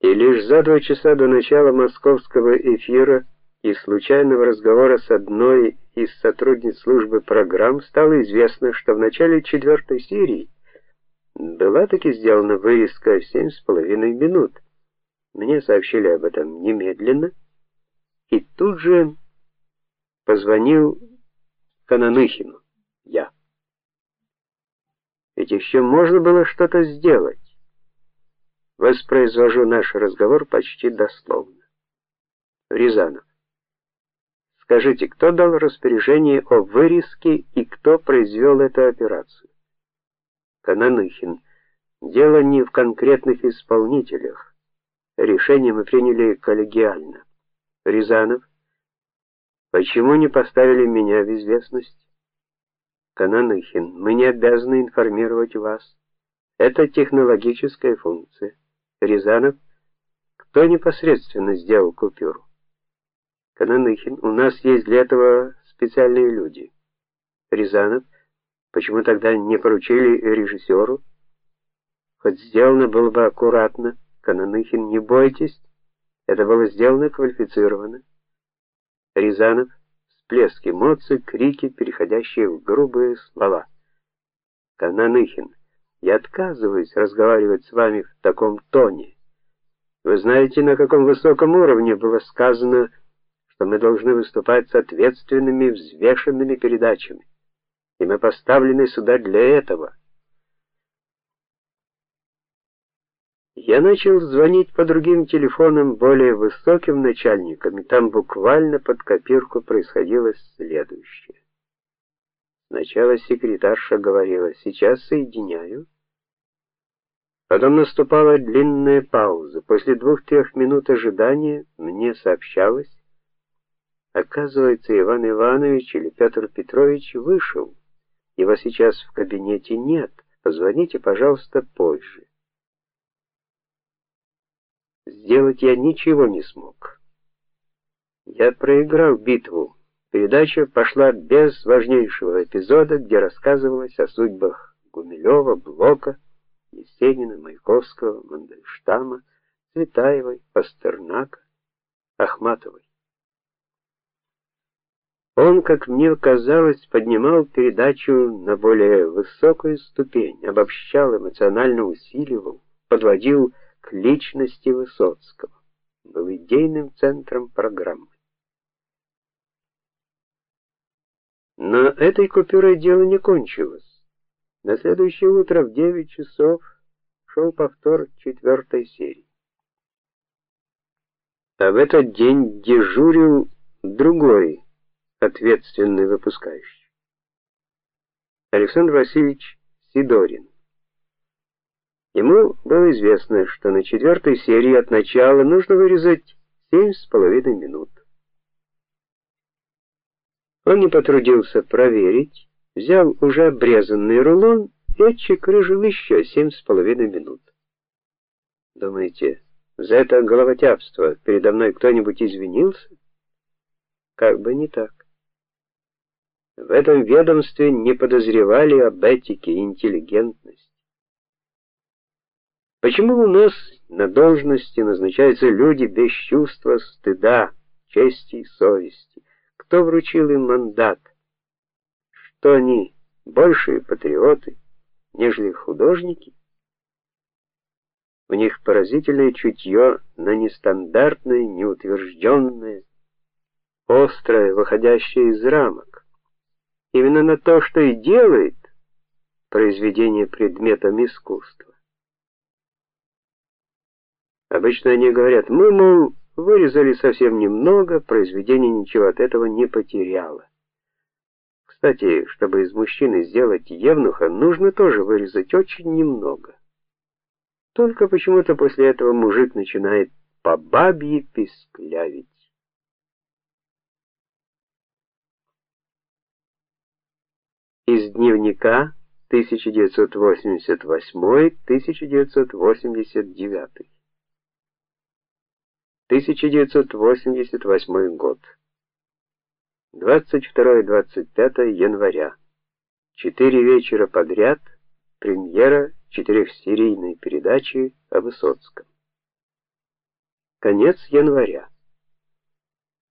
И лишь за два часа до начала московского эфира и случайного разговора с одной из сотрудниц службы программ стало известно, что в начале четвертой серии была таки сделана вырезка семь с половиной минут. Мне сообщили об этом немедленно, и тут же позвонил Кананыхину. Я. Ведь еще можно было что-то сделать. Воспроизвожу наш разговор почти дословно. Рязанов. Скажите, кто дал распоряжение о вырезке и кто произвел эту операцию? Кананыхин. Дело не в конкретных исполнителях. Решение мы приняли коллегиально. Рязанов. Почему не поставили меня в известность? Кананыхин. Мы не обязаны информировать вас. Это технологическая функция. Рязанов, кто непосредственно сделал купюру? Кананыхин, у нас есть для этого специальные люди. Рязанов, почему тогда не поручили режиссеру? Хоть сделано было бы аккуратно. Кананыхин, не бойтесь, это было сделано квалифицированно. Рязанов, всплески эмоций, крики, переходящие в грубые слова. Кананыхин, я отказываюсь разговаривать с вами в таком тоне. Вы знаете, на каком высоком уровне было сказано, что мы должны выступать с ответственными, взвешенными передачами. И мы поставлены сюда для этого. Я начал звонить по другим телефонам более высоким начальникам, и там буквально под копирку происходило следующее. Сначала секретарша говорила: "Сейчас соединяю". Потом наступала длинная пауза. После двух-трех минут ожидания мне сообщалось, оказывается, Иван Иванович или Петр Петрович вышел. Его сейчас в кабинете нет. Позвоните, пожалуйста, позже. Сделать я ничего не смог. Я проиграл битву. Передача пошла без важнейшего эпизода, где рассказывалось о судьбах Гумилева, Блока, Есенина, Маяковского, Мандельштама, Цветаевой, Пастернака, Ахматовой. Он, как мне казалось, поднимал передачу на более высокую ступень, обобщал, эмоционально усиливал, подводил к личности Высоцкого, был идейным центром программы. Но этой купюрой дело не кончилось. На следующее утро в 9 часов шел повтор четвертой серии. А в этот день дежурил другой ответственный выпускающий. Александр Васильевич Сидорин. Ему было известно, что на четвертой серии от начала нужно вырезать семь с половиной минут. Он не потрудился проверить, взял уже обрезанный рулон и отчекрыжил еще семь с половиной минут. Думаете, за это головотяпство передо мной кто-нибудь извинился? Как бы не так. В этом ведомстве не подозревали об этике и интеллигентности. Почему у нас на должности назначаются люди без чувства стыда, чести и совести? кто вручил им мандат, что они большие патриоты, нежели художники. У них поразительное чутье на нестандартное, неутвержденное, острое, выходящее из рамок. Именно на то, что и делает произведение предметом искусства. Обычно они говорят: "Мы, мол, Вырезали совсем немного, произведение ничего от этого не потеряло. Кстати, чтобы из мужчины сделать евнуха, нужно тоже вырезать очень немного. Только почему-то после этого мужик начинает по бабье писклявить. Из дневника 1988-1989 1988 год. 22-25 января. Четыре вечера подряд премьера четырехсерийной передачи о Высоцком. Конец января.